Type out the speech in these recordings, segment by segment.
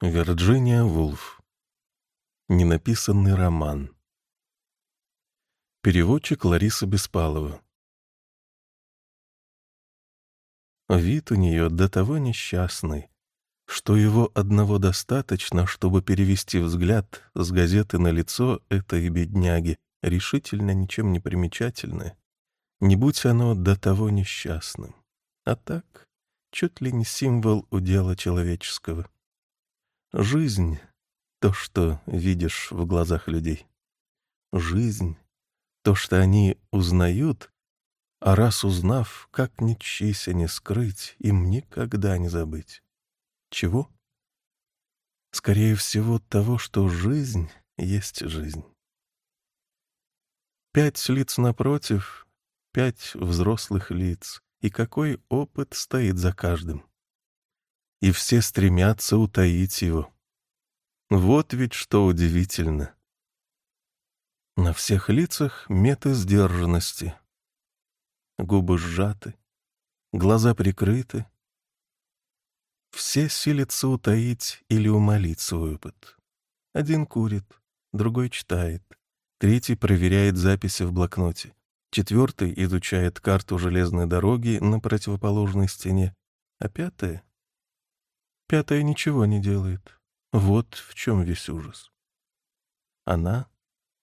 Вирджиния Вулф. Ненаписанный роман. Переводчик Лариса Беспалова. Вид у нее до того несчастный, что его одного достаточно, чтобы перевести взгляд с газеты на лицо этой бедняги, решительно ничем не примечательное, не будь оно до того несчастным. А так, чуть ли не символ удела человеческого. Жизнь — то, что видишь в глазах людей. Жизнь — то, что они узнают, а раз узнав, как ни чися не скрыть, им никогда не забыть. Чего? Скорее всего, того, что жизнь есть жизнь. Пять лиц напротив, пять взрослых лиц, и какой опыт стоит за каждым и все стремятся утаить его. Вот ведь что удивительно. На всех лицах меты сдержанности. Губы сжаты, глаза прикрыты. Все силятся утаить или умолить свой опыт. Один курит, другой читает, третий проверяет записи в блокноте, четвертый изучает карту железной дороги на противоположной стене, а пятый Пятая ничего не делает. Вот в чем весь ужас. Она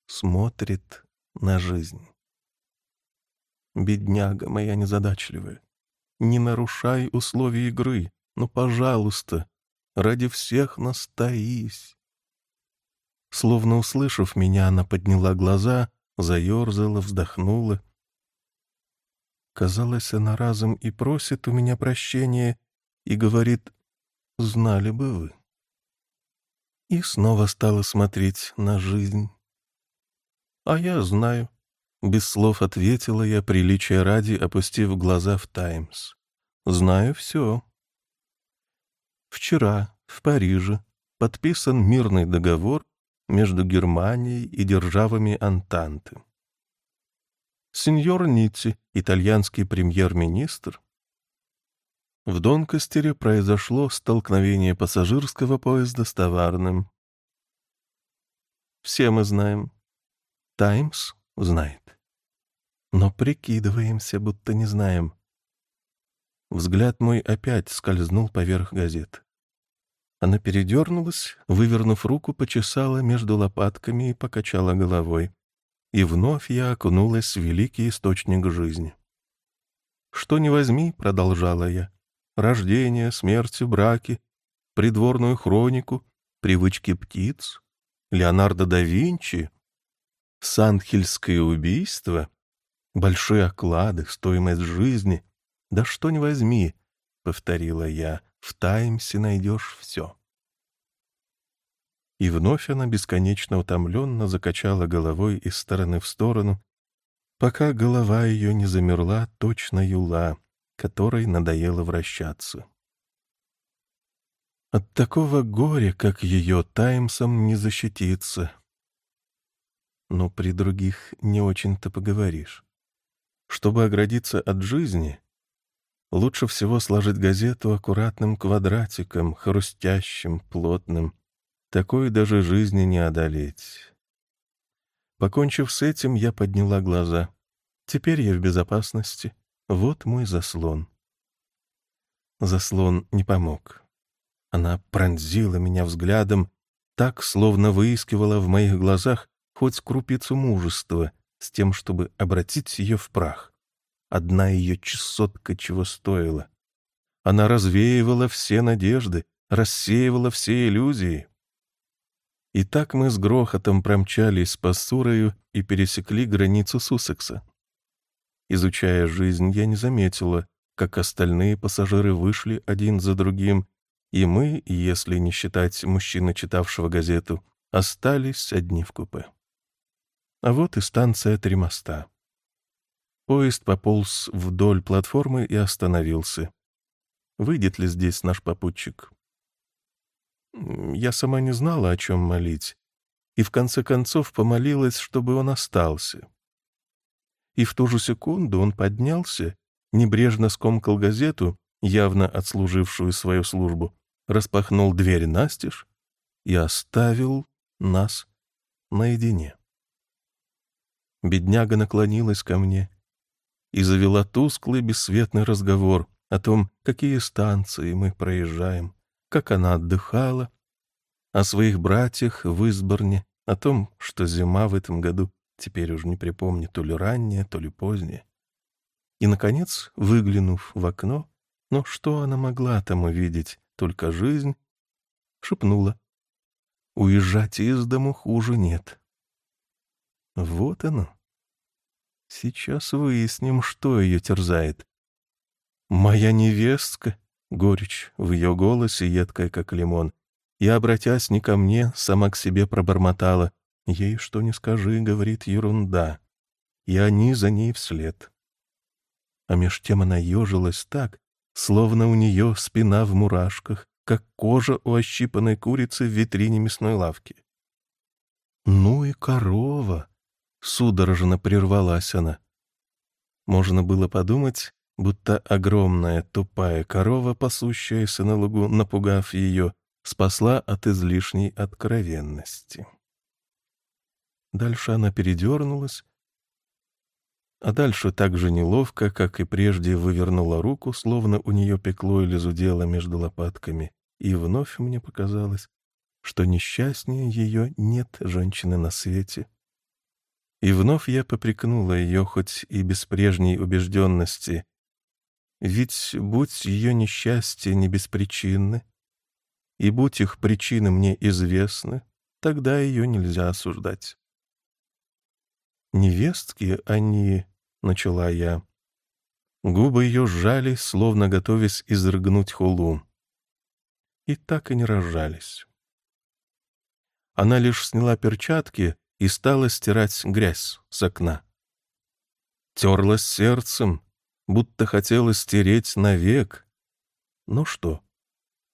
смотрит на жизнь. Бедняга моя незадачливая, не нарушай условий игры, ну, пожалуйста, ради всех нас Словно услышав меня, она подняла глаза, заерзала, вздохнула. Казалось, она разом и просит у меня прощения, и говорит знали бы вы. И снова стала смотреть на жизнь. А я знаю. Без слов ответила я, приличия ради, опустив глаза в «Таймс». Знаю все. Вчера в Париже подписан мирный договор между Германией и державами Антанты. Сеньор Нитти, итальянский премьер-министр, в Донкастере произошло столкновение пассажирского поезда с товарным. Все мы знаем. Таймс знает. Но прикидываемся, будто не знаем. Взгляд мой опять скользнул поверх газет. Она передернулась, вывернув руку, почесала между лопатками и покачала головой. И вновь я окунулась в великий источник жизни. «Что не возьми», — продолжала я, рождение, смерти, браки, придворную хронику, привычки птиц, Леонардо да Винчи, Санхельское убийство, большие оклады, стоимость жизни. Да что не возьми, — повторила я, — в Таймсе найдешь все. И вновь она бесконечно утомленно закачала головой из стороны в сторону, пока голова ее не замерла точно юла, которой надоело вращаться. От такого горя, как ее, Таймсом не защититься. Но при других не очень-то поговоришь. Чтобы оградиться от жизни, лучше всего сложить газету аккуратным квадратиком, хрустящим, плотным. Такой даже жизни не одолеть. Покончив с этим, я подняла глаза. Теперь я в безопасности. Вот мой заслон. Заслон не помог. Она пронзила меня взглядом, так, словно выискивала в моих глазах хоть крупицу мужества, с тем, чтобы обратить ее в прах. Одна ее чесотка чего стоила. Она развеивала все надежды, рассеивала все иллюзии. И так мы с грохотом промчались по Сурою и пересекли границу Суссекса. Изучая жизнь, я не заметила, как остальные пассажиры вышли один за другим, и мы, если не считать мужчины, читавшего газету, остались одни в купе. А вот и станция Три моста. Поезд пополз вдоль платформы и остановился. Выйдет ли здесь наш попутчик? Я сама не знала, о чем молить, и в конце концов помолилась, чтобы он остался и в ту же секунду он поднялся, небрежно скомкал газету, явно отслужившую свою службу, распахнул дверь настежь и оставил нас наедине. Бедняга наклонилась ко мне и завела тусклый бесцветный разговор о том, какие станции мы проезжаем, как она отдыхала, о своих братьях в Изборне, о том, что зима в этом году, теперь уже не припомню, то ли ранняя, то ли поздняя. И, наконец, выглянув в окно, но что она могла там увидеть, только жизнь, шепнула. Уезжать из дому хуже нет. Вот оно. Сейчас выясним, что ее терзает. «Моя невестка!» — горечь в ее голосе, едкая, как лимон. И, обратясь не ко мне, сама к себе пробормотала. «Ей что не скажи, — говорит, — ерунда». И они за ней вслед. А меж тем она ежилась так, словно у нее спина в мурашках, как кожа у ощипанной курицы в витрине мясной лавки. «Ну и корова!» — судорожно прервалась она. Можно было подумать, будто огромная тупая корова, пасущаяся на лугу, напугав ее, спасла от излишней откровенности. Дальше она передернулась, а дальше так же неловко, как и прежде, вывернула руку, словно у нее пекло или зудело между лопатками, и вновь мне показалось, что несчастнее ее нет женщины на свете. И вновь я попрекнула ее, хоть и без прежней убежденности, ведь будь ее несчастье не беспричинны, и будь их причины мне известны, тогда ее нельзя осуждать. Невестки они начала я. Губы ее сжались, словно готовясь изрыгнуть хулу. И так и не разжались. Она лишь сняла перчатки и стала стирать грязь с окна. Терлась сердцем, будто хотела стереть навек. Ну что,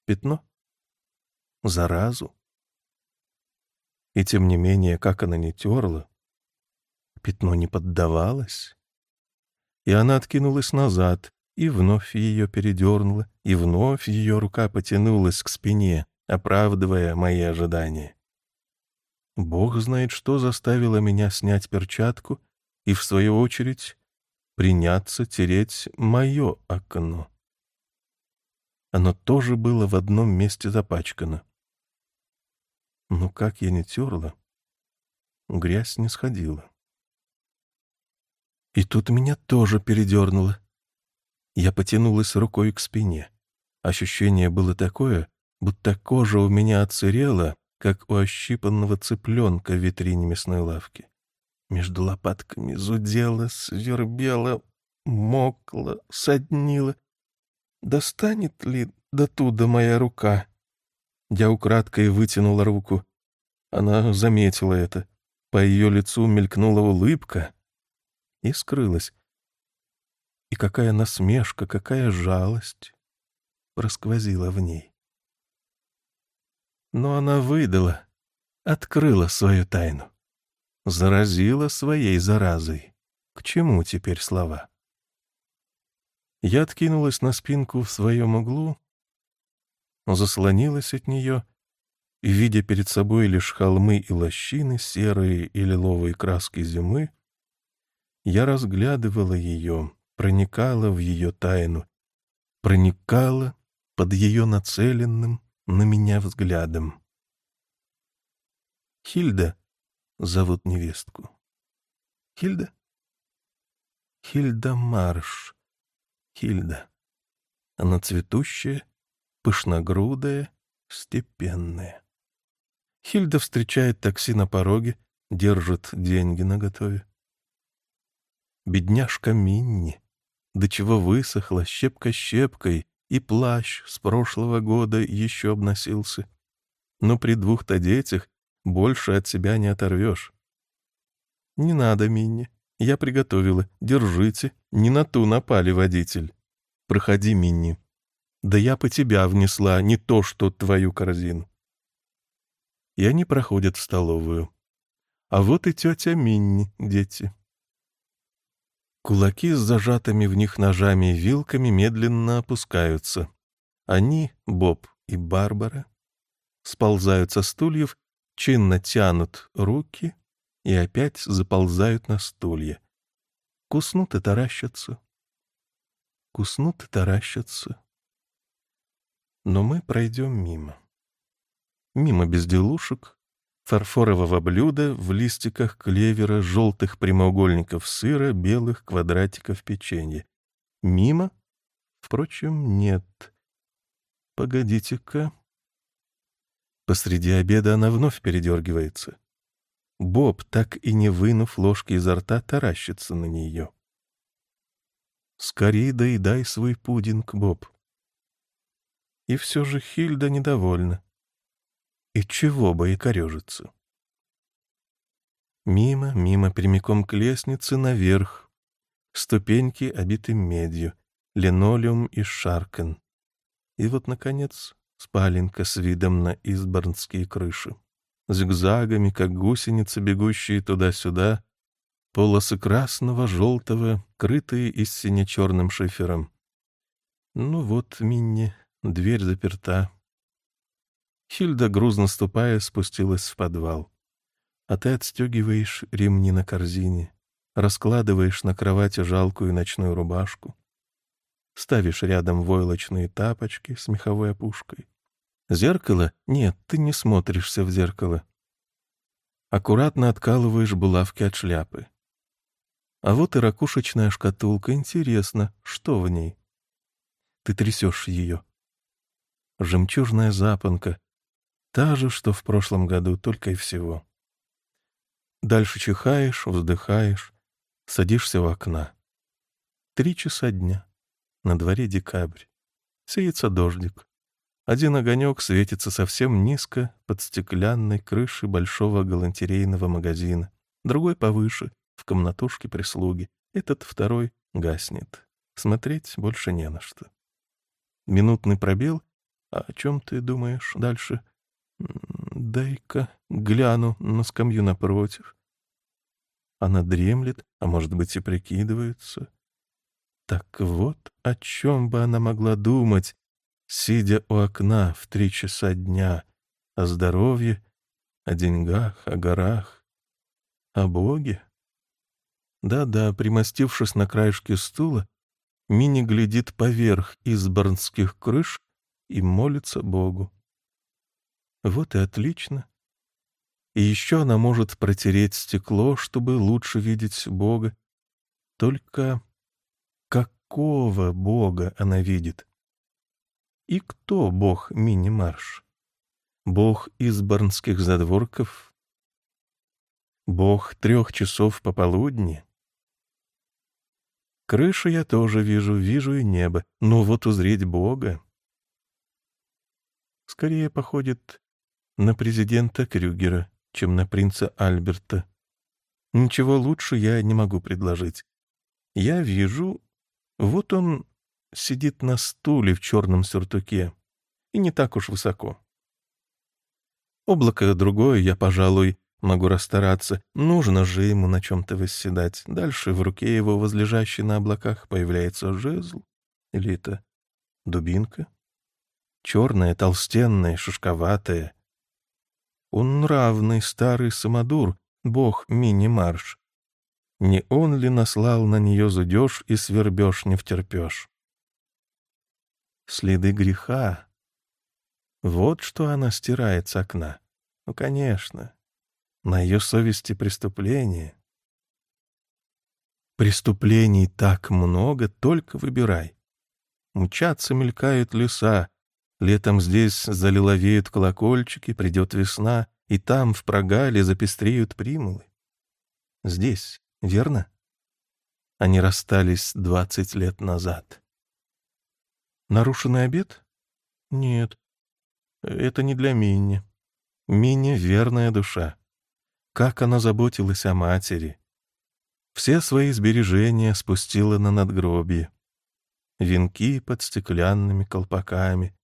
пятно? Заразу? И тем не менее, как она не терла, пятно не поддавалось и она откинулась назад, и вновь ее передернула, и вновь ее рука потянулась к спине, оправдывая мои ожидания. Бог знает, что заставило меня снять перчатку и, в свою очередь, приняться тереть мое окно. Оно тоже было в одном месте запачкано. Но как я не терла, грязь не сходила. И тут меня тоже передернуло. Я потянулась рукой к спине. Ощущение было такое, будто кожа у меня отсырела, как у ощипанного цыпленка в витрине мясной лавки. Между лопатками зудела, свербела, мокла, соднила. Достанет ли до туда моя рука? Я украдкой вытянула руку. Она заметила это. По ее лицу мелькнула улыбка, и скрылась. И какая насмешка, какая жалость просквозила в ней. Но она выдала, открыла свою тайну, заразила своей заразой. К чему теперь слова? Я откинулась на спинку в своем углу, заслонилась от нее видя перед собой лишь холмы и лощины, серые и лиловые краски зимы, я разглядывала ее, проникала в ее тайну, проникала под ее нацеленным на меня взглядом. Хильда зовут невестку. Хильда? Хильда Марш. Хильда. Она цветущая, пышногрудая, степенная. Хильда встречает такси на пороге, держит деньги наготове. Бедняжка Минни, до чего высохла щепка щепкой, и плащ с прошлого года еще обносился. Но при двух-то детях больше от себя не оторвешь. «Не надо, Минни, я приготовила. Держите, не на ту напали, водитель. Проходи, Минни. Да я по тебя внесла, не то что твою корзину». И они проходят в столовую. А вот и тетя Минни, дети. Кулаки с зажатыми в них ножами и вилками медленно опускаются. Они, Боб и Барбара сползают со стульев, чинно тянут руки и опять заползают на стулья. Куснут и таращатся. Куснут и таращатся. Но мы пройдем мимо. Мимо безделушек, фарфорового блюда в листиках клевера, желтых прямоугольников сыра, белых квадратиков печенья. Мимо? Впрочем, нет. Погодите-ка. Посреди обеда она вновь передергивается. Боб, так и не вынув ложки изо рта, таращится на нее. «Скорей доедай свой пудинг, Боб». И все же Хильда недовольна. И чего бы и корежиться. Мимо, мимо, прямиком к лестнице, наверх. Ступеньки обиты медью, линолеум и шаркан. И вот, наконец, спаленка с видом на изборнские крыши. Зигзагами, как гусеницы, бегущие туда-сюда, полосы красного, желтого, крытые и сине-черным шифером. Ну вот, Минни, дверь заперта. Хильда, грузно ступая, спустилась в подвал. А ты отстегиваешь ремни на корзине, раскладываешь на кровати жалкую ночную рубашку, ставишь рядом войлочные тапочки с меховой опушкой. Зеркало? Нет, ты не смотришься в зеркало. Аккуратно откалываешь булавки от шляпы. А вот и ракушечная шкатулка. Интересно, что в ней? Ты трясешь ее. Жемчужная запонка, Та же, что в прошлом году, только и всего. Дальше чихаешь, вздыхаешь, садишься у окна. Три часа дня. На дворе декабрь. Сеется дождик. Один огонек светится совсем низко под стеклянной крышей большого галантерейного магазина. Другой повыше, в комнатушке прислуги. Этот второй гаснет. Смотреть больше не на что. Минутный пробел. А о чем ты думаешь дальше? Дай-ка гляну на скамью напротив. Она дремлет, а может быть и прикидывается. Так вот, о чем бы она могла думать, сидя у окна в три часа дня, о здоровье, о деньгах, о горах, о Боге? Да-да, примостившись на краешке стула, Мини глядит поверх изборнских крыш и молится Богу. Вот и отлично. И еще она может протереть стекло, чтобы лучше видеть Бога. Только какого Бога она видит? И кто Бог Мини-Марш? Бог изборнских задворков? Бог трех часов пополудни? Крышу я тоже вижу, вижу и небо, но вот узреть Бога... Скорее походит на президента Крюгера, чем на принца Альберта. Ничего лучше я не могу предложить. Я вижу, вот он сидит на стуле в черном сюртуке, и не так уж высоко. Облако другое я, пожалуй, могу расстараться. Нужно же ему на чем-то восседать. Дальше в руке его, возлежащей на облаках, появляется жезл. Или это дубинка? Черная, толстенная, шишковатая — он нравный старый самодур, бог мини-марш. Не он ли наслал на нее зудеж и свербеж не втерпешь? Следы греха. Вот что она стирает с окна. Ну, конечно. На ее совести преступление. Преступлений так много, только выбирай. Мчатся мелькают леса, Летом здесь залиловеют колокольчики, придет весна, и там, в прогале, запестреют примулы. Здесь, верно? Они расстались двадцать лет назад. Нарушенный обед? Нет, это не для Минни. Минни — верная душа. Как она заботилась о матери. Все свои сбережения спустила на надгробие. Венки под стеклянными колпаками,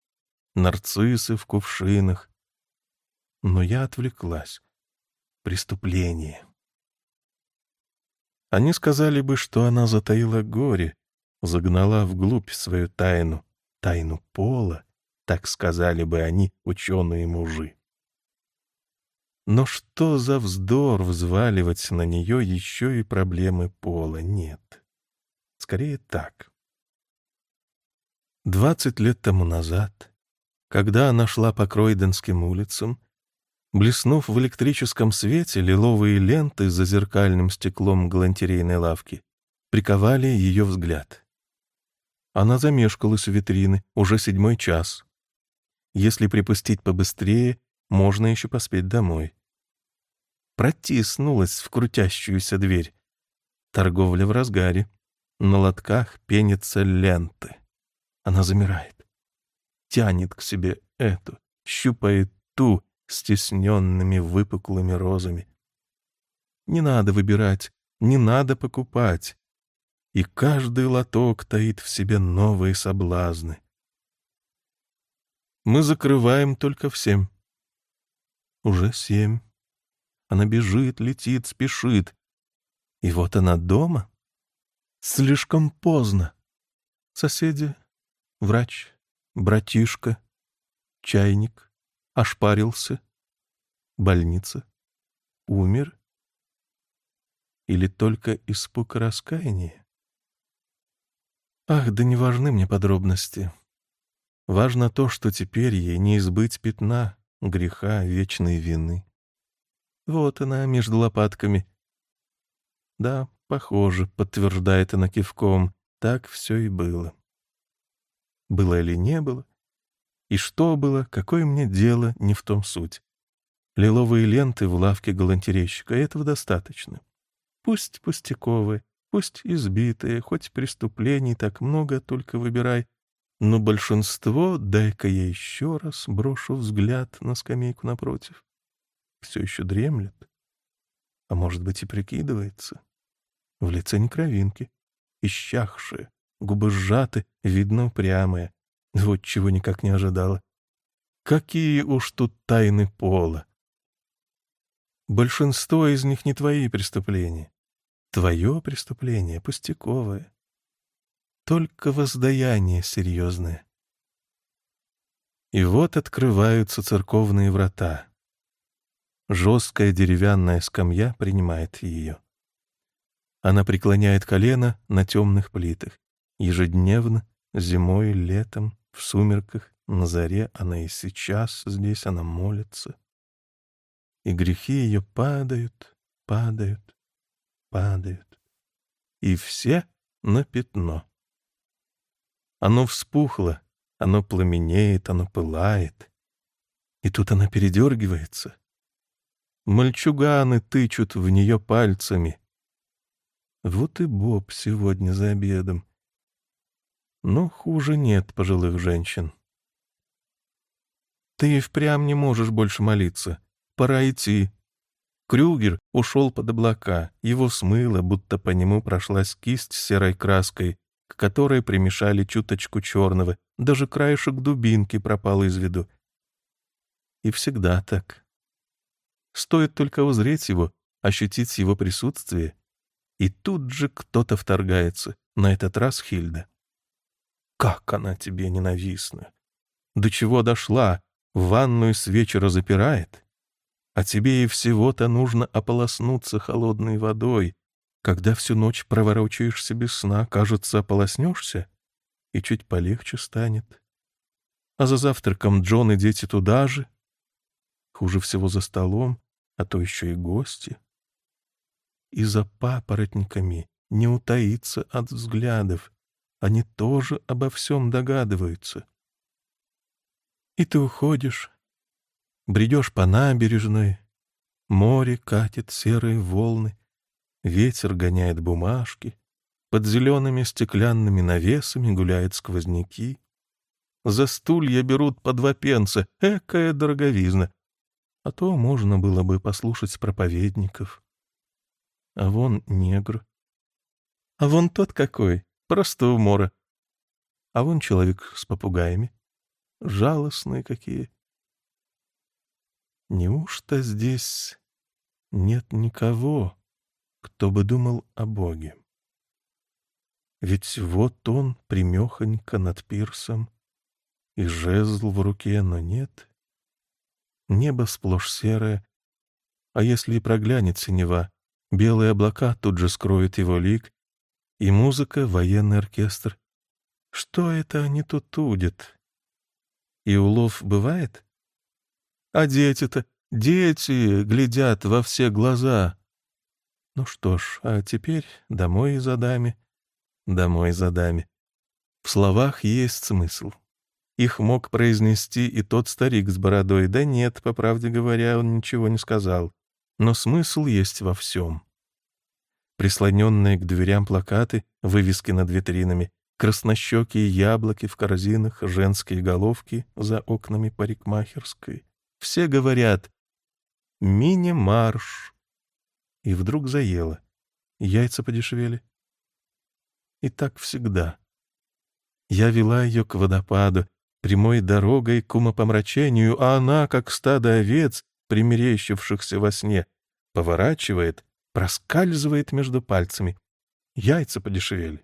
нарциссы в кувшинах. Но я отвлеклась. Преступление. Они сказали бы, что она затаила горе, загнала вглубь свою тайну, тайну пола, так сказали бы они, ученые-мужи. Но что за вздор взваливать на нее еще и проблемы пола? Нет. Скорее так. Двадцать лет тому назад, когда она шла по Кройденским улицам, блеснув в электрическом свете, лиловые ленты за зеркальным стеклом галантерейной лавки приковали ее взгляд. Она замешкалась у витрины, уже седьмой час. Если припустить побыстрее, можно еще поспеть домой. Протиснулась в крутящуюся дверь. Торговля в разгаре. На лотках пенятся ленты. Она замирает. Тянет к себе эту, щупает ту стесненными выпуклыми розами. Не надо выбирать, не надо покупать. И каждый лоток таит в себе новые соблазны. Мы закрываем только в семь. Уже семь. Она бежит, летит, спешит. И вот она дома. Слишком поздно. Соседи Врач, братишка, чайник, ошпарился, больница, умер? Или только испуг и раскаяние? Ах, да не важны мне подробности. Важно то, что теперь ей не избыть пятна, греха, вечной вины. Вот она между лопатками. Да, похоже, подтверждает она кивком, так все и было. Было или не было? И что было, какое мне дело, не в том суть. Лиловые ленты в лавке галантерейщика — этого достаточно. Пусть пустяковые, пусть избитые, хоть преступлений так много, только выбирай. Но большинство, дай-ка я еще раз брошу взгляд на скамейку напротив. Все еще дремлет. А может быть и прикидывается. В лице не кровинки, исчахшие, Губы сжаты, видно упрямые. Вот чего никак не ожидала. Какие уж тут тайны пола! Большинство из них не твои преступления. Твое преступление пустяковое. Только воздаяние серьезное. И вот открываются церковные врата. Жесткая деревянная скамья принимает ее. Она преклоняет колено на темных плитах. Ежедневно, зимой, летом, в сумерках, на заре она и сейчас здесь, она молится. И грехи ее падают, падают, падают. И все на пятно. Оно вспухло, оно пламенеет, оно пылает. И тут она передергивается. Мальчуганы тычут в нее пальцами. Вот и Боб сегодня за обедом. Но хуже нет пожилых женщин. Ты впрямь не можешь больше молиться. Пора идти. Крюгер ушел под облака. Его смыло, будто по нему прошлась кисть с серой краской, к которой примешали чуточку черного. Даже краешек дубинки пропал из виду. И всегда так. Стоит только узреть его, ощутить его присутствие, и тут же кто-то вторгается, на этот раз Хильда. Как она тебе ненавистна! До чего дошла, в ванную с вечера запирает? А тебе и всего-то нужно ополоснуться холодной водой. Когда всю ночь проворочаешься без сна, кажется, ополоснешься, и чуть полегче станет. А за завтраком Джон и дети туда же. Хуже всего за столом, а то еще и гости. И за папоротниками не утаиться от взглядов, они тоже обо всем догадываются. И ты уходишь, бредешь по набережной, море катит серые волны, ветер гоняет бумажки, под зелеными стеклянными навесами гуляют сквозняки. За стулья берут по два пенса, экая дороговизна. А то можно было бы послушать проповедников. А вон негр. А вон тот какой, Просто умора. А вон человек с попугаями. Жалостные какие. Неужто здесь нет никого, кто бы думал о Боге? Ведь вот он, примехонько над пирсом, и жезл в руке, но нет. Небо сплошь серое, а если и проглянет синева, белые облака тут же скроют его лик, и музыка — военный оркестр. Что это они тут удят? И улов бывает? А дети-то, дети глядят во все глаза. Ну что ж, а теперь домой за дами, домой за дами. В словах есть смысл. Их мог произнести и тот старик с бородой. Да нет, по правде говоря, он ничего не сказал. Но смысл есть во всем. Прислоненные к дверям плакаты, вывески над витринами, краснощекие яблоки в корзинах, женские головки за окнами парикмахерской. Все говорят «Мини-марш». И вдруг заело. Яйца подешевели. И так всегда. Я вела ее к водопаду, прямой дорогой к умопомрачению, а она, как стадо овец, примерещившихся во сне, поворачивает, проскальзывает между пальцами. Яйца подешевели.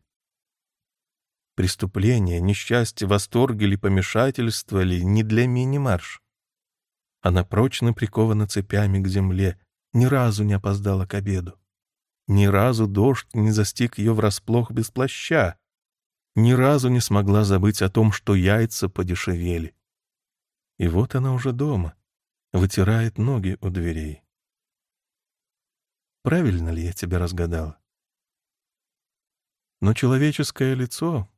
Преступление, несчастье, восторг или помешательство ли не для мини-марш. Она прочно прикована цепями к земле, ни разу не опоздала к обеду. Ни разу дождь не застиг ее врасплох без плаща. Ни разу не смогла забыть о том, что яйца подешевели. И вот она уже дома, вытирает ноги у дверей. Правильно ли я тебя разгадала? Но человеческое лицо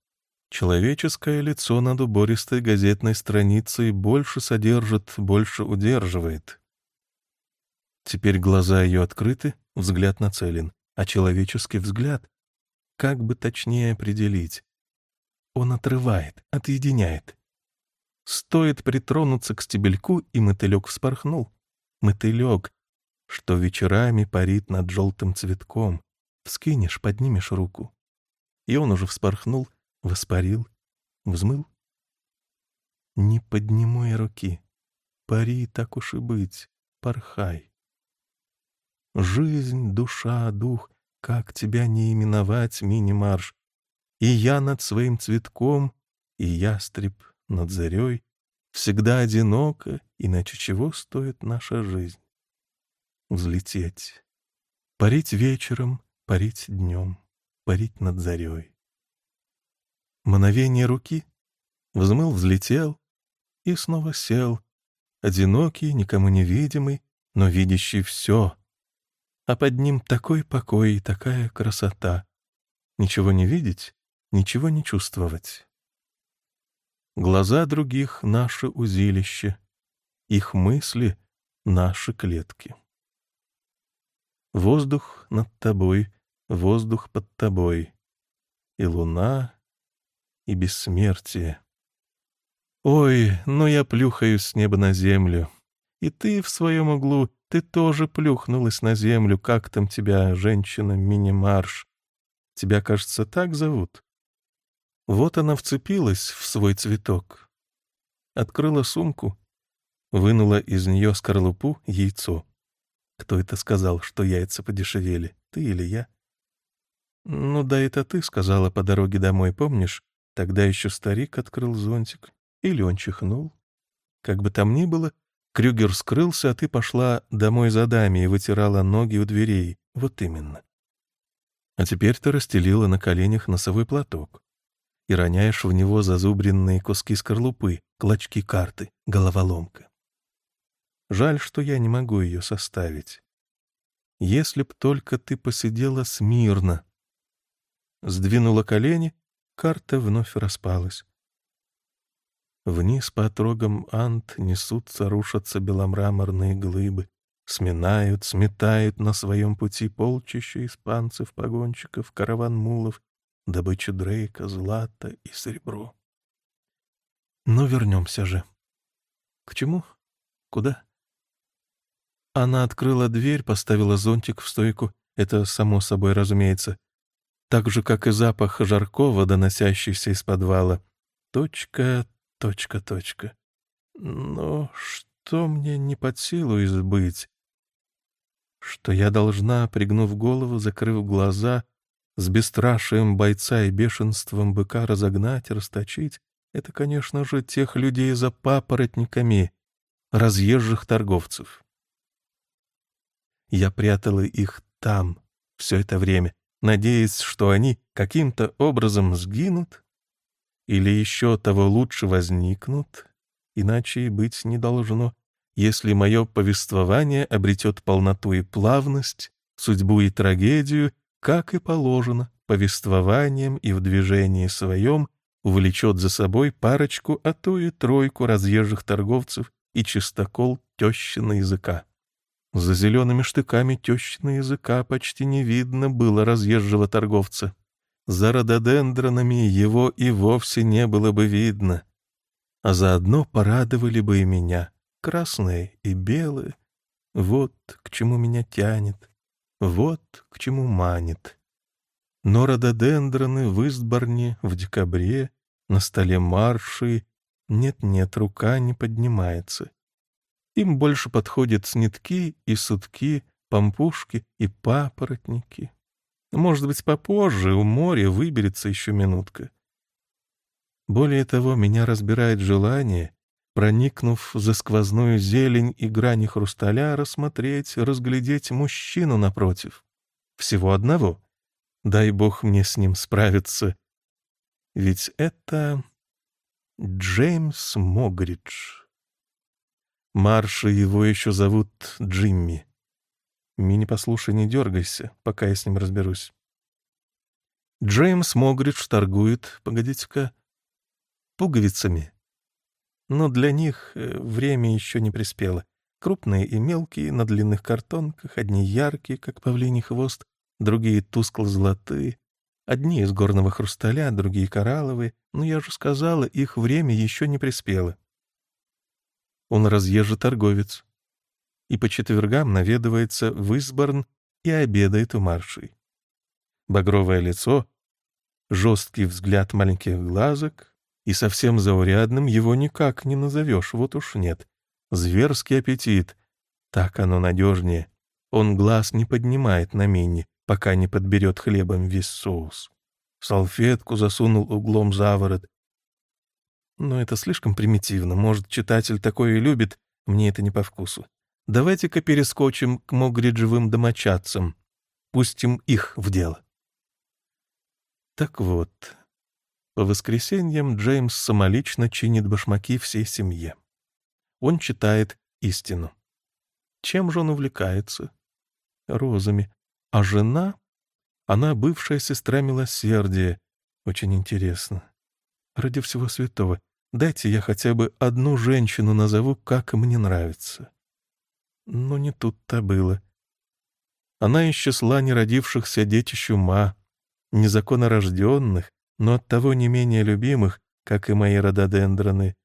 Человеческое лицо над убористой газетной страницей больше содержит, больше удерживает. Теперь глаза ее открыты, взгляд нацелен, а человеческий взгляд, как бы точнее определить, он отрывает, отъединяет. Стоит притронуться к стебельку, и мотылек вспорхнул. Мотылек, что вечерами парит над желтым цветком. Вскинешь, поднимешь руку. И он уже вспорхнул, Воспарил? Взмыл? Не поднимай руки. Пари, так уж и быть, порхай. Жизнь, душа, дух, как тебя не именовать, мини-марш. И я над своим цветком, и ястреб над зарей, Всегда одиноко, иначе чего стоит наша жизнь? Взлететь, парить вечером, парить днем, парить над зарей. Мановение руки. Взмыл, взлетел и снова сел. Одинокий, никому не видимый, но видящий все. А под ним такой покой и такая красота. Ничего не видеть, ничего не чувствовать. Глаза других — наше узилище, их мысли — наши клетки. Воздух над тобой, воздух под тобой, и луна, и бессмертие. Ой, ну я плюхаюсь с неба на землю. И ты в своем углу, ты тоже плюхнулась на землю. Как там тебя, женщина Мини-Марш? Тебя, кажется, так зовут? Вот она вцепилась в свой цветок. Открыла сумку, вынула из нее скорлупу яйцо. Кто это сказал, что яйца подешевели, ты или я? Ну да, это ты сказала по дороге домой, помнишь? Тогда еще старик открыл зонтик, или он чихнул. Как бы там ни было, Крюгер скрылся, а ты пошла домой за дами и вытирала ноги у дверей. Вот именно. А теперь ты расстелила на коленях носовой платок и роняешь в него зазубренные куски скорлупы, клочки карты, головоломка. Жаль, что я не могу ее составить. Если б только ты посидела смирно. Сдвинула колени Карта вновь распалась. Вниз по отрогам Ант несутся, рушатся беломраморные глыбы, сминают, сметают на своем пути полчища испанцев, погонщиков, караван мулов, добычу Дрейка, злата и серебро. Но вернемся же. К чему? Куда? Она открыла дверь, поставила зонтик в стойку. Это само собой разумеется так же, как и запах жаркого, доносящийся из подвала. Точка, точка, точка. Но что мне не под силу избыть? Что я должна, пригнув голову, закрыв глаза, с бесстрашием бойца и бешенством быка разогнать, расточить, Это, конечно же, тех людей за папоротниками, разъезжих торговцев. Я прятала их там все это время, надеясь, что они каким-то образом сгинут или еще того лучше возникнут, иначе и быть не должно, если мое повествование обретет полноту и плавность, судьбу и трагедию, как и положено, повествованием и в движении своем увлечет за собой парочку, а то и тройку разъезжих торговцев и чистокол тещина языка. За зелеными штыками тещина языка почти не видно было разъезжего торговца. За рододендронами его и вовсе не было бы видно. А заодно порадовали бы и меня, красные и белые. Вот к чему меня тянет, вот к чему манит. Но рододендроны в Истборне в декабре, на столе марши, нет-нет, рука не поднимается. Им больше подходят снитки и сутки, пампушки и папоротники. Может быть, попозже у моря выберется еще минутка. Более того, меня разбирает желание, проникнув за сквозную зелень и грани хрусталя, рассмотреть, разглядеть мужчину напротив. Всего одного — Дай бог мне с ним справиться. Ведь это Джеймс Могридж. Марша его еще зовут Джимми. Мини, послушай, не дергайся, пока я с ним разберусь. Джеймс Могридж торгует, погодите-ка, пуговицами. Но для них э, время еще не приспело. Крупные и мелкие, на длинных картонках, одни яркие, как павлиний хвост, другие тускло-золотые, одни из горного хрусталя, другие коралловые, но я же сказала, их время еще не приспело. Он разъезжий торговец и по четвергам наведывается в Изборн и обедает у маршей. Багровое лицо, жесткий взгляд маленьких глазок, и совсем заурядным его никак не назовешь, вот уж нет. Зверский аппетит, так оно надежнее. Он глаз не поднимает на Минни, пока не подберет хлебом весь соус. Салфетку засунул углом за ворот. Но это слишком примитивно. Может, читатель такое и любит, мне это не по вкусу. Давайте-ка перескочим к могриджевым домочадцам. Пустим их в дело. Так вот, по воскресеньям Джеймс самолично чинит башмаки всей семье. Он читает истину. Чем же он увлекается? Розами. А жена? Она бывшая сестра милосердия. Очень интересно. Ради всего святого, дайте я хотя бы одну женщину назову, как мне нравится. Но не тут-то было. Она из числа неродившихся детищ ума, незаконно рожденных, но оттого не менее любимых, как и мои рододендроны.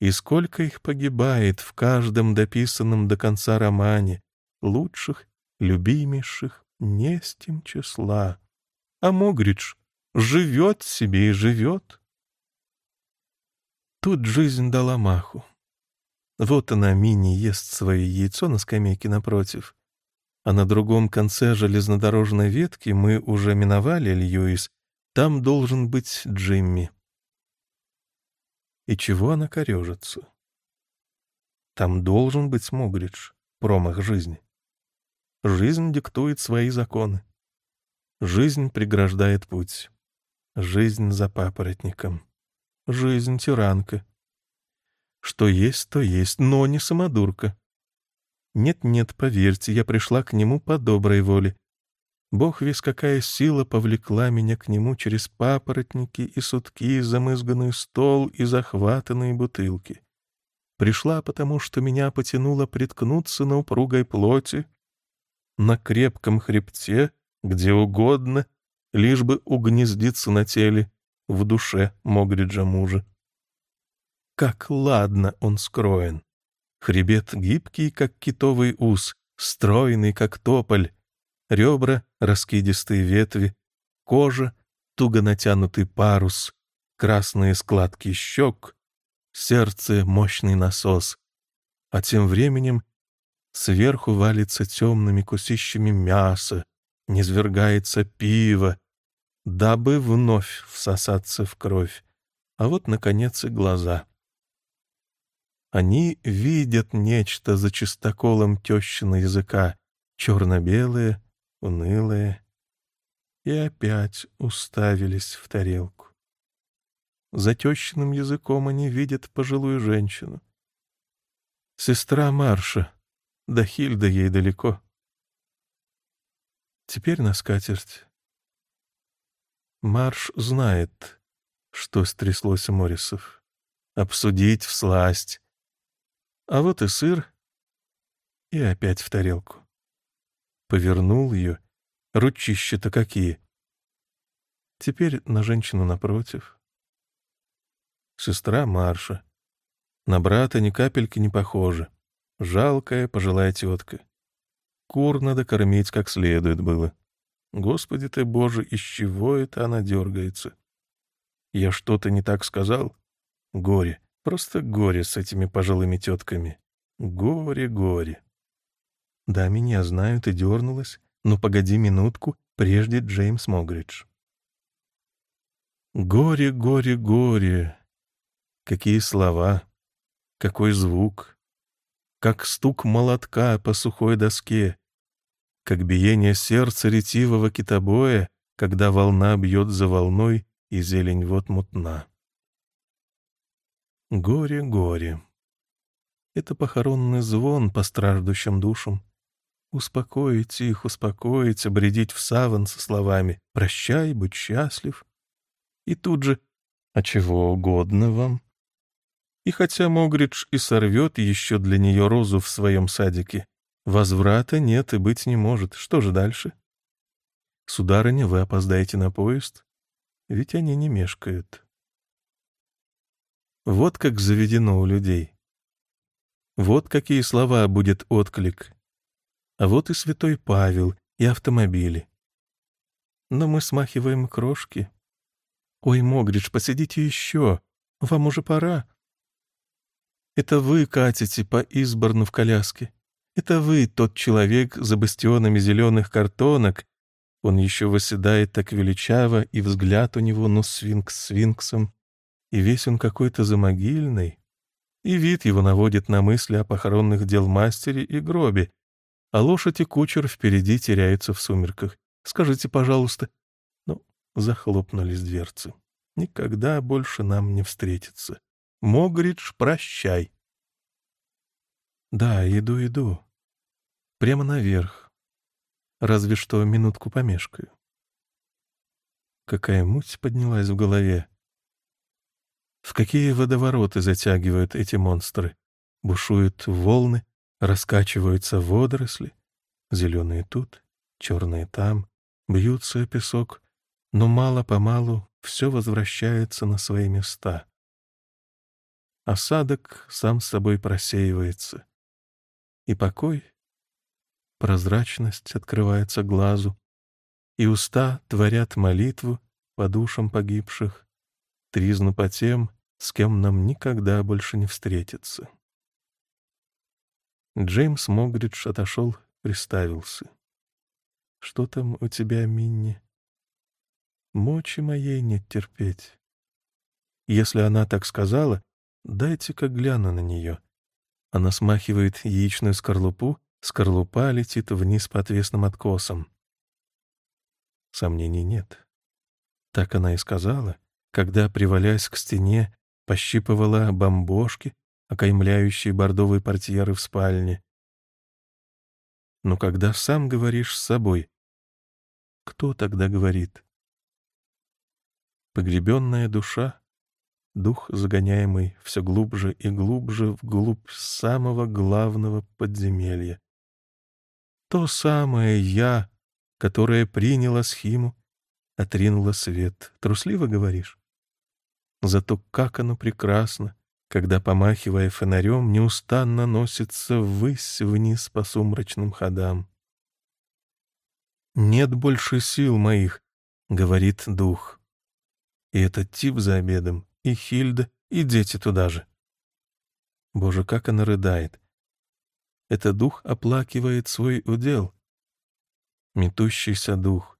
И сколько их погибает в каждом дописанном до конца романе, лучших, любимейших, не с тем числа. А Могридж живет себе и живет. Тут жизнь дала маху. Вот она, Мини, ест свое яйцо на скамейке напротив. А на другом конце железнодорожной ветки мы уже миновали Льюис. Там должен быть Джимми. И чего она корежится? Там должен быть Могридж, промах жизни. Жизнь диктует свои законы. Жизнь преграждает путь. Жизнь за папоротником. Жизнь тиранка. Что есть, то есть, но не самодурка. Нет-нет, поверьте, я пришла к нему по доброй воле. Бог весь какая сила повлекла меня к нему через папоротники и сутки, замызганный стол и захватанные бутылки. Пришла, потому что меня потянуло приткнуться на упругой плоти, на крепком хребте, где угодно, лишь бы угнездиться на теле, в душе Могриджа мужа. Как ладно он скроен. Хребет гибкий, как китовый ус, стройный, как тополь, ребра — раскидистые ветви, кожа — туго натянутый парус, красные складки щек, сердце — мощный насос. А тем временем Сверху валится темными кусищами мясо, низвергается пиво, дабы вновь всосаться в кровь. а вот, наконец, и глаза. Они видят нечто за чистоколом тещина языка, черно-белые, унылые, и опять уставились в тарелку. За тещиным языком они видят пожилую женщину. Сестра Марша, да Хильда ей далеко. Теперь на скатерть. Марш знает, что стряслось у Морисов. Обсудить всласть. А вот и сыр. И опять в тарелку. Повернул ее. Ручища-то какие. Теперь на женщину напротив. Сестра Марша. На брата ни капельки не похожа. Жалкая пожилая тетка. Кур надо кормить как следует было. Господи ты, Боже, из чего это она дергается? Я что-то не так сказал? Горе, просто горе с этими пожилыми тетками. Горе, горе. Да, меня знают и дернулась, но погоди минутку, прежде Джеймс Могридж. Горе, горе, горе. Какие слова, какой звук, как стук молотка по сухой доске, как биение сердца ретивого китобоя, когда волна бьет за волной и зелень вот мутна. Горе, горе. Это похоронный звон по страждущим душам. Успокоить их, успокоить, обредить в саван со словами «Прощай, будь счастлив». И тут же «А чего угодно вам?» И хотя Могридж и сорвет еще для нее розу в своем садике, возврата нет и быть не может. Что же дальше? Сударыня, вы опоздаете на поезд? Ведь они не мешкают. Вот как заведено у людей. Вот какие слова будет отклик. А вот и святой Павел, и автомобили. Но мы смахиваем крошки. Ой, Могридж, посидите еще. Вам уже пора. Это вы катите по изборну в коляске. Это вы тот человек за бастионами зеленых картонок. Он еще восседает так величаво, и взгляд у него, ну, свинкс свинксом. И весь он какой-то замогильный. И вид его наводит на мысли о похоронных дел мастере и гробе. А лошадь и кучер впереди теряются в сумерках. Скажите, пожалуйста. Ну, захлопнулись дверцы. Никогда больше нам не встретиться. Могридж, прощай. Да, иду, иду. Прямо наверх. Разве что минутку помешкаю. Какая муть поднялась в голове. В какие водовороты затягивают эти монстры? Бушуют волны, раскачиваются водоросли. Зеленые тут, черные там, бьются песок, но мало-помалу все возвращается на свои места. Осадок сам собой просеивается. И покой, прозрачность открывается глазу, и уста творят молитву по душам погибших, тризну по тем, с кем нам никогда больше не встретиться. Джеймс Могридж отошел, приставился. «Что там у тебя, Минни?» «Мочи моей нет терпеть. Если она так сказала, Дайте-ка гляну на нее. Она смахивает яичную скорлупу, скорлупа летит вниз по отвесным откосам. Сомнений нет. Так она и сказала, когда, привалясь к стене, пощипывала бомбошки, окаймляющие бордовые портьеры в спальне. Но когда сам говоришь с собой, кто тогда говорит? Погребенная душа дух, загоняемый все глубже и глубже вглубь самого главного подземелья. То самое «я», которое приняло схиму, отринуло свет. Трусливо говоришь? Зато как оно прекрасно, когда, помахивая фонарем, неустанно носится ввысь вниз по сумрачным ходам. «Нет больше сил моих», — говорит дух. И этот тип за обедом и Хильда, и дети туда же. Боже, как она рыдает. Это дух оплакивает свой удел. Метущийся дух.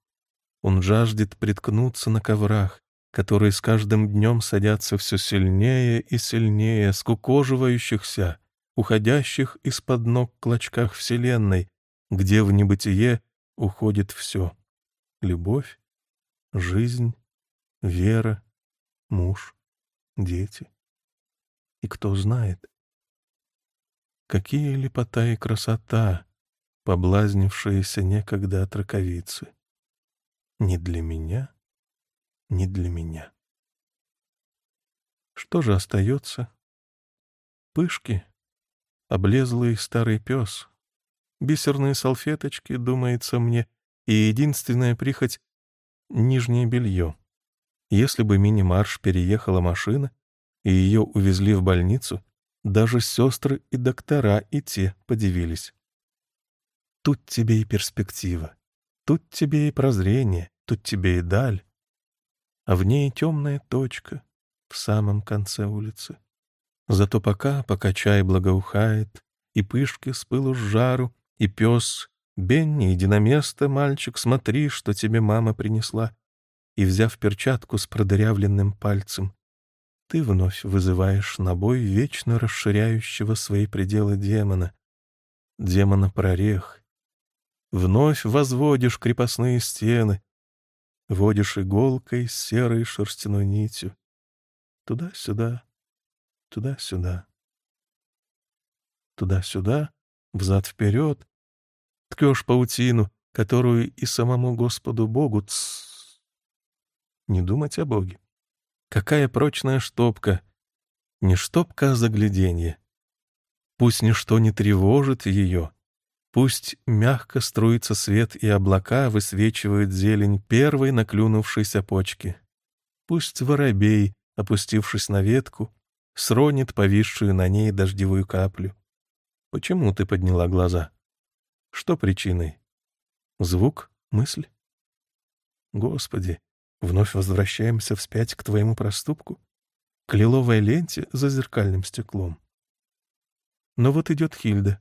Он жаждет приткнуться на коврах, которые с каждым днем садятся все сильнее и сильнее, скукоживающихся, уходящих из-под ног клочках Вселенной, где в небытие уходит все — любовь, жизнь, вера, муж, дети. И кто знает, какие лепота и красота, поблазнившиеся некогда от раковицы. Не для меня, не для меня. Что же остается? Пышки, облезлый старый пес, бисерные салфеточки, думается мне, и единственная прихоть — нижнее белье. Если бы мини-марш переехала машина, и ее увезли в больницу, даже сестры и доктора и те подивились. Тут тебе и перспектива, тут тебе и прозрение, тут тебе и даль, а в ней темная точка в самом конце улицы. Зато пока, пока чай благоухает, и пышки с пылу с жару, и пес, Бенни, иди на место, мальчик, смотри, что тебе мама принесла. И, взяв перчатку с продырявленным пальцем, ты вновь вызываешь на бой вечно расширяющего свои пределы демона, демона прорех. Вновь возводишь крепостные стены, водишь иголкой серой шерстяной нитью. Туда-сюда, туда-сюда. Туда-сюда, взад-вперед, ткешь паутину, которую и самому Господу Богу тс. Не думать о Боге. Какая прочная штопка. Не штопка, а загляденье. Пусть ничто не тревожит ее. Пусть мягко струится свет, и облака высвечивают зелень первой наклюнувшейся почки. Пусть воробей, опустившись на ветку, сронит повисшую на ней дождевую каплю. Почему ты подняла глаза? Что причиной? Звук? Мысль? Господи, вновь возвращаемся вспять к твоему проступку? К лиловой ленте за зеркальным стеклом. Но вот идет Хильда.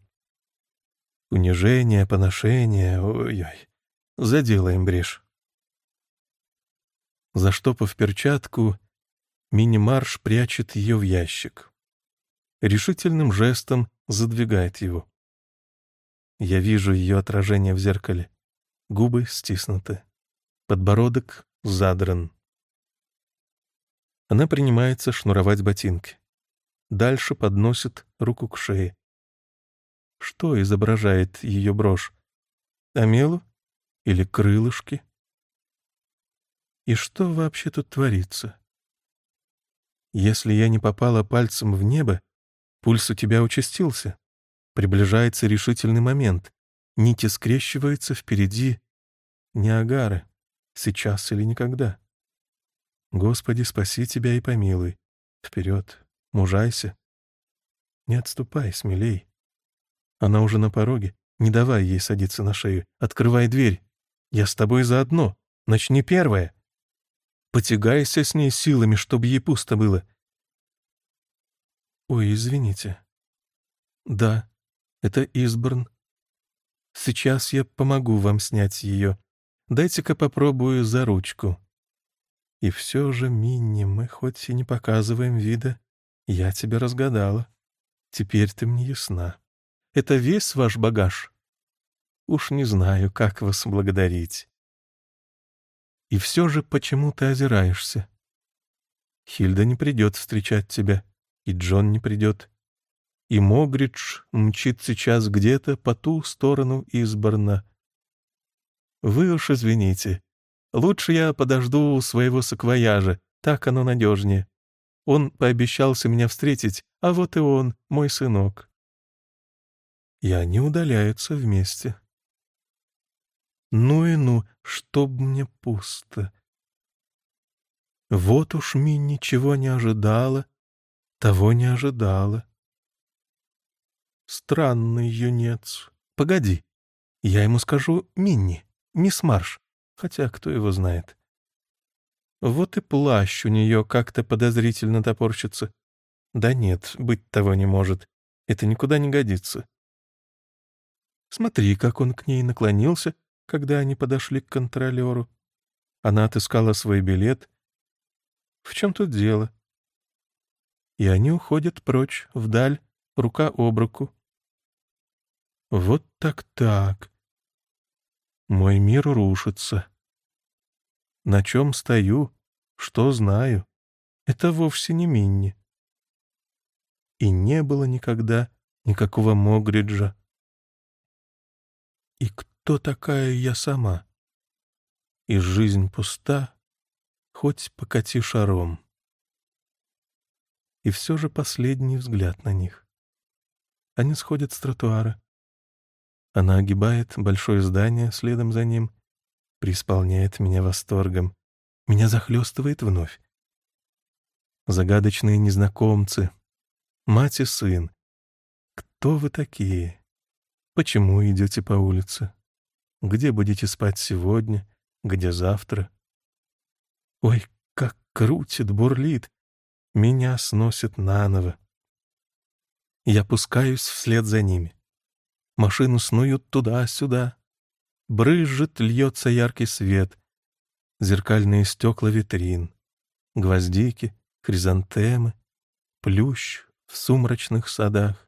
Унижение, поношение, ой-ой, заделаем брешь. Заштопав перчатку, мини-марш прячет ее в ящик. Решительным жестом задвигает его. Я вижу ее отражение в зеркале. Губы стиснуты. Подбородок задран. Она принимается шнуровать ботинки. Дальше подносит руку к шее. Что изображает ее брошь? Амелу? Или крылышки? И что вообще тут творится? Если я не попала пальцем в небо, пульс у тебя участился. Приближается решительный момент. Нити скрещиваются впереди Ниагары. Сейчас или никогда. Господи, спаси тебя и помилуй. Вперед, мужайся. Не отступай, смелей. Она уже на пороге. Не давай ей садиться на шею. Открывай дверь. Я с тобой заодно. Начни первое. Потягайся с ней силами, чтобы ей пусто было. Ой, извините. Да, это Изборн. Сейчас я помогу вам снять ее. Дайте-ка попробую за ручку. И все же, Минни, мы хоть и не показываем вида, я тебя разгадала. Теперь ты мне ясна. Это весь ваш багаж? Уж не знаю, как вас благодарить. И все же почему ты озираешься? Хильда не придет встречать тебя, и Джон не придет и Могридж мчит сейчас где-то по ту сторону Изборна. Вы уж извините. Лучше я подожду своего саквояжа, так оно надежнее. Он пообещался меня встретить, а вот и он, мой сынок. И они удаляются вместе. Ну и ну, чтоб мне пусто. Вот уж Ми ничего не ожидала, того не ожидала. Странный юнец. Погоди. Я ему скажу Минни, мисс Марш. Хотя кто его знает. Вот и плащ у нее как-то подозрительно топорщится. Да нет, быть того не может. Это никуда не годится. Смотри, как он к ней наклонился, когда они подошли к контролеру. Она отыскала свой билет. В чем тут дело? И они уходят прочь, вдаль, рука об руку. Вот так-так. Мой мир рушится. На чем стою, что знаю, это вовсе не Минни. И не было никогда никакого Могриджа. И кто такая я сама? И жизнь пуста, хоть покати шаром. И все же последний взгляд на них. Они сходят с тротуара. Она огибает большое здание следом за ним, преисполняет меня восторгом. Меня захлестывает вновь. Загадочные незнакомцы. Мать и сын. Кто вы такие? Почему идете по улице? Где будете спать сегодня? Где завтра? Ой, как крутит, бурлит. Меня сносит наново. Я пускаюсь вслед за ними. Машину снуют туда-сюда. Брызжет, льется яркий свет. Зеркальные стекла витрин. Гвоздики, хризантемы. Плющ в сумрачных садах.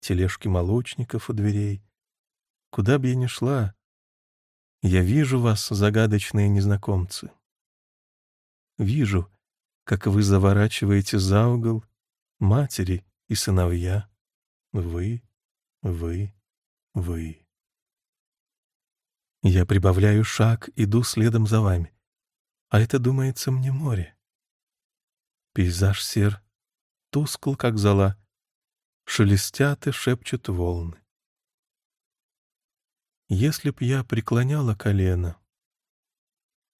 Тележки молочников у дверей. Куда б я ни шла, я вижу вас, загадочные незнакомцы. Вижу, как вы заворачиваете за угол матери и сыновья. Вы, вы, вы. Я прибавляю шаг, иду следом за вами. А это, думается, мне море. Пейзаж сер, тускл, как зола. Шелестят и шепчут волны. Если б я преклоняла колено,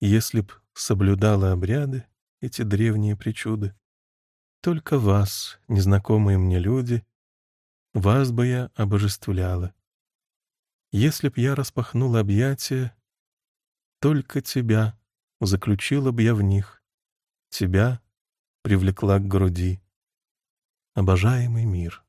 если б соблюдала обряды, эти древние причуды, только вас, незнакомые мне люди, вас бы я обожествляла. Если б я распахнула объятия, только тебя заключила б я в них, тебя привлекла к груди. Обожаемый мир.